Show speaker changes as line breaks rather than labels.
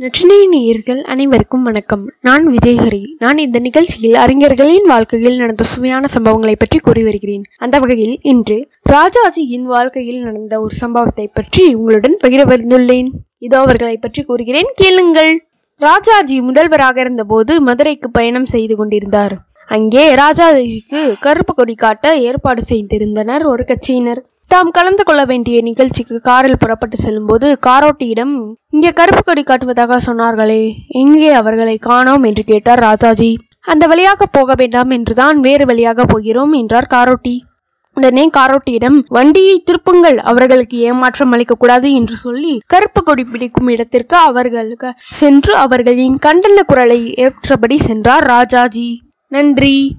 நற்றினை நேயர்கள் அனைவருக்கும் வணக்கம். நான் விஜயஹரி. நான் இந்த நிகழ்ச்சியில் அறிஞர்களின் வாழ்க்கையில் நடந்த சுவையான சம்பவங்களை பற்றி கூறி வருகிறேன். அந்த வகையில் இன்று ராஜாஜியின் வாழ்க்கையில் நடந்த ஒரு சம்பவத்தை பற்றி உங்களுடன் பகிர வந்துள்ளேன். இதோ அவர்களை பற்றி கூறுகிறேன். கேளுங்கள். ராஜாஜி முதல்வராக இருந்தபோது மதுரைக்கு பயணம் செய்து கொண்டிருந்தார். அங்கே ராஜாஜிக்கு கருப்பு கொடி காட்ட ஏற்பாடு செய்திருந்தனர் ஒரு கட்சியினர். தாம் கலந்து கொள்ள வேண்டிய நிகழ்ச்சிக்கு காரில் புறப்பட்டு செல்லும்போது காரோட்டியிடம் இங்கே கருப்பு கொடி காட்டுவதாக சொன்னார்களே எங்கே அவர்களை காணோம்? என்று கேட்டார் ராஜாஜி. அந்த வழியாக போக வேண்டாம் என்றுதான் வேறு வழியாக போகிறோம் என்றார் காரோட்டி. உடனே காரோட்டியிடம் வண்டியை திருப்புங்கள் அவர்களுக்கு ஏமாற்றம் அளிக்கக்கூடாது என்று சொல்லி கருப்பு கொடி பிடிக்கும் இடத்திற்கு அவர்களுக்கு சென்று அவர்களின் கண்டன குரலை ஏற்றபடி சென்றார் ராஜாஜி. நன்றி.